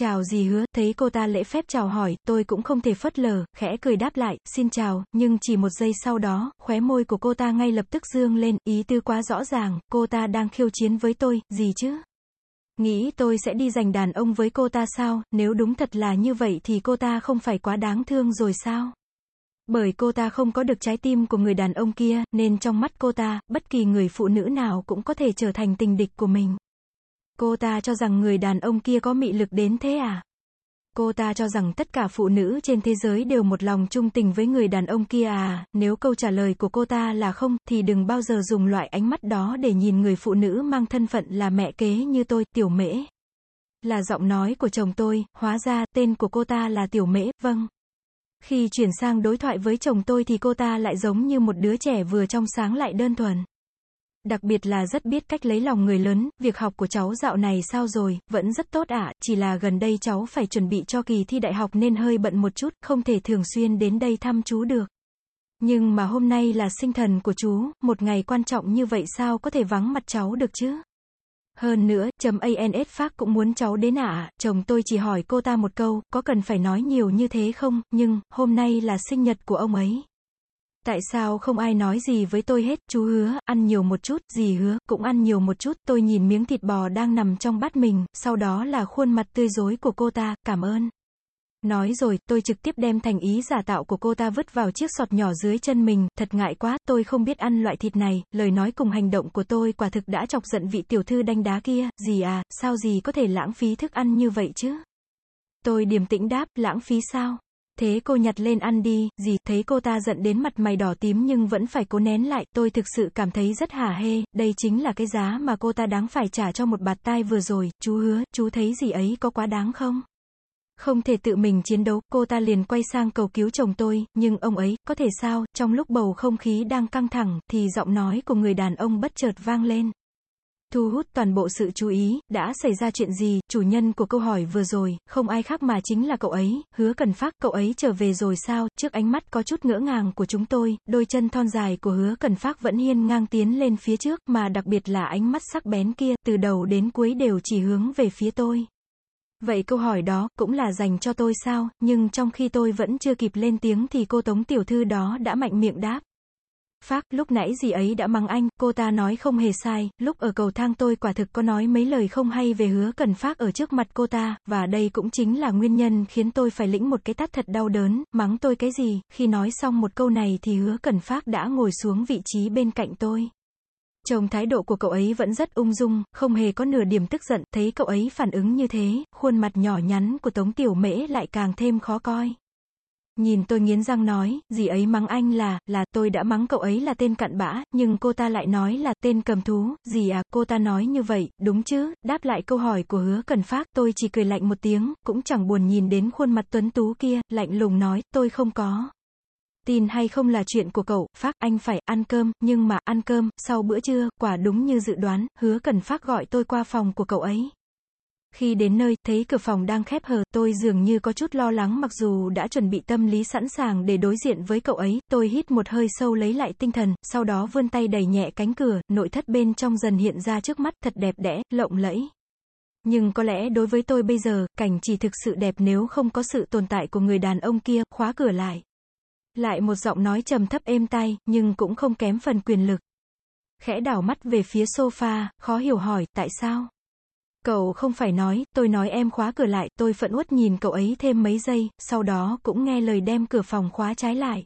chào gì hứa, thấy cô ta lễ phép chào hỏi, tôi cũng không thể phớt lờ, khẽ cười đáp lại, xin chào, nhưng chỉ một giây sau đó, khóe môi của cô ta ngay lập tức dương lên, ý tư quá rõ ràng, cô ta đang khiêu chiến với tôi, gì chứ? Nghĩ tôi sẽ đi giành đàn ông với cô ta sao, nếu đúng thật là như vậy thì cô ta không phải quá đáng thương rồi sao? Bởi cô ta không có được trái tim của người đàn ông kia, nên trong mắt cô ta, bất kỳ người phụ nữ nào cũng có thể trở thành tình địch của mình. Cô ta cho rằng người đàn ông kia có mị lực đến thế à? Cô ta cho rằng tất cả phụ nữ trên thế giới đều một lòng trung tình với người đàn ông kia à, nếu câu trả lời của cô ta là không, thì đừng bao giờ dùng loại ánh mắt đó để nhìn người phụ nữ mang thân phận là mẹ kế như tôi, tiểu mễ. Là giọng nói của chồng tôi, hóa ra, tên của cô ta là tiểu mễ, vâng. Khi chuyển sang đối thoại với chồng tôi thì cô ta lại giống như một đứa trẻ vừa trong sáng lại đơn thuần. Đặc biệt là rất biết cách lấy lòng người lớn, việc học của cháu dạo này sao rồi, vẫn rất tốt ạ, chỉ là gần đây cháu phải chuẩn bị cho kỳ thi đại học nên hơi bận một chút, không thể thường xuyên đến đây thăm chú được. Nhưng mà hôm nay là sinh thần của chú, một ngày quan trọng như vậy sao có thể vắng mặt cháu được chứ? Hơn nữa, chấm ANS Pháp cũng muốn cháu đến ạ, à? chồng tôi chỉ hỏi cô ta một câu, có cần phải nói nhiều như thế không, nhưng, hôm nay là sinh nhật của ông ấy. Tại sao không ai nói gì với tôi hết, chú hứa, ăn nhiều một chút, gì hứa, cũng ăn nhiều một chút, tôi nhìn miếng thịt bò đang nằm trong bát mình, sau đó là khuôn mặt tươi rối của cô ta, cảm ơn. Nói rồi, tôi trực tiếp đem thành ý giả tạo của cô ta vứt vào chiếc sọt nhỏ dưới chân mình, thật ngại quá, tôi không biết ăn loại thịt này, lời nói cùng hành động của tôi quả thực đã chọc giận vị tiểu thư đanh đá kia, gì à, sao gì có thể lãng phí thức ăn như vậy chứ? Tôi điềm tĩnh đáp, lãng phí sao? Thế cô nhặt lên ăn đi, gì, thấy cô ta giận đến mặt mày đỏ tím nhưng vẫn phải cố nén lại, tôi thực sự cảm thấy rất hả hê, đây chính là cái giá mà cô ta đáng phải trả cho một bạt tai vừa rồi, chú hứa, chú thấy gì ấy có quá đáng không? Không thể tự mình chiến đấu, cô ta liền quay sang cầu cứu chồng tôi, nhưng ông ấy, có thể sao, trong lúc bầu không khí đang căng thẳng, thì giọng nói của người đàn ông bất chợt vang lên thu hút toàn bộ sự chú ý, đã xảy ra chuyện gì, chủ nhân của câu hỏi vừa rồi, không ai khác mà chính là cậu ấy, hứa cần phát, cậu ấy trở về rồi sao, trước ánh mắt có chút ngỡ ngàng của chúng tôi, đôi chân thon dài của hứa cần phát vẫn hiên ngang tiến lên phía trước, mà đặc biệt là ánh mắt sắc bén kia, từ đầu đến cuối đều chỉ hướng về phía tôi. Vậy câu hỏi đó, cũng là dành cho tôi sao, nhưng trong khi tôi vẫn chưa kịp lên tiếng thì cô Tống Tiểu Thư đó đã mạnh miệng đáp. Phác, lúc nãy gì ấy đã mắng anh, cô ta nói không hề sai, lúc ở cầu thang tôi quả thực có nói mấy lời không hay về hứa cần Phác ở trước mặt cô ta, và đây cũng chính là nguyên nhân khiến tôi phải lĩnh một cái tát thật đau đớn, mắng tôi cái gì, khi nói xong một câu này thì hứa cần Phác đã ngồi xuống vị trí bên cạnh tôi. Trông thái độ của cậu ấy vẫn rất ung dung, không hề có nửa điểm tức giận, thấy cậu ấy phản ứng như thế, khuôn mặt nhỏ nhắn của Tống Tiểu Mễ lại càng thêm khó coi. Nhìn tôi nghiến răng nói, gì ấy mắng anh là, là, tôi đã mắng cậu ấy là tên cặn bã, nhưng cô ta lại nói là tên cầm thú, gì à, cô ta nói như vậy, đúng chứ, đáp lại câu hỏi của hứa cần phát, tôi chỉ cười lạnh một tiếng, cũng chẳng buồn nhìn đến khuôn mặt tuấn tú kia, lạnh lùng nói, tôi không có. Tin hay không là chuyện của cậu, Phát, anh phải ăn cơm, nhưng mà ăn cơm, sau bữa trưa, quả đúng như dự đoán, hứa cần Phát gọi tôi qua phòng của cậu ấy. Khi đến nơi, thấy cửa phòng đang khép hờ, tôi dường như có chút lo lắng mặc dù đã chuẩn bị tâm lý sẵn sàng để đối diện với cậu ấy, tôi hít một hơi sâu lấy lại tinh thần, sau đó vươn tay đẩy nhẹ cánh cửa, nội thất bên trong dần hiện ra trước mắt, thật đẹp đẽ, lộng lẫy. Nhưng có lẽ đối với tôi bây giờ, cảnh chỉ thực sự đẹp nếu không có sự tồn tại của người đàn ông kia, khóa cửa lại. Lại một giọng nói trầm thấp êm tai, nhưng cũng không kém phần quyền lực. Khẽ đảo mắt về phía sofa, khó hiểu hỏi, tại sao? Cậu không phải nói, tôi nói em khóa cửa lại, tôi phận uất nhìn cậu ấy thêm mấy giây, sau đó cũng nghe lời đem cửa phòng khóa trái lại.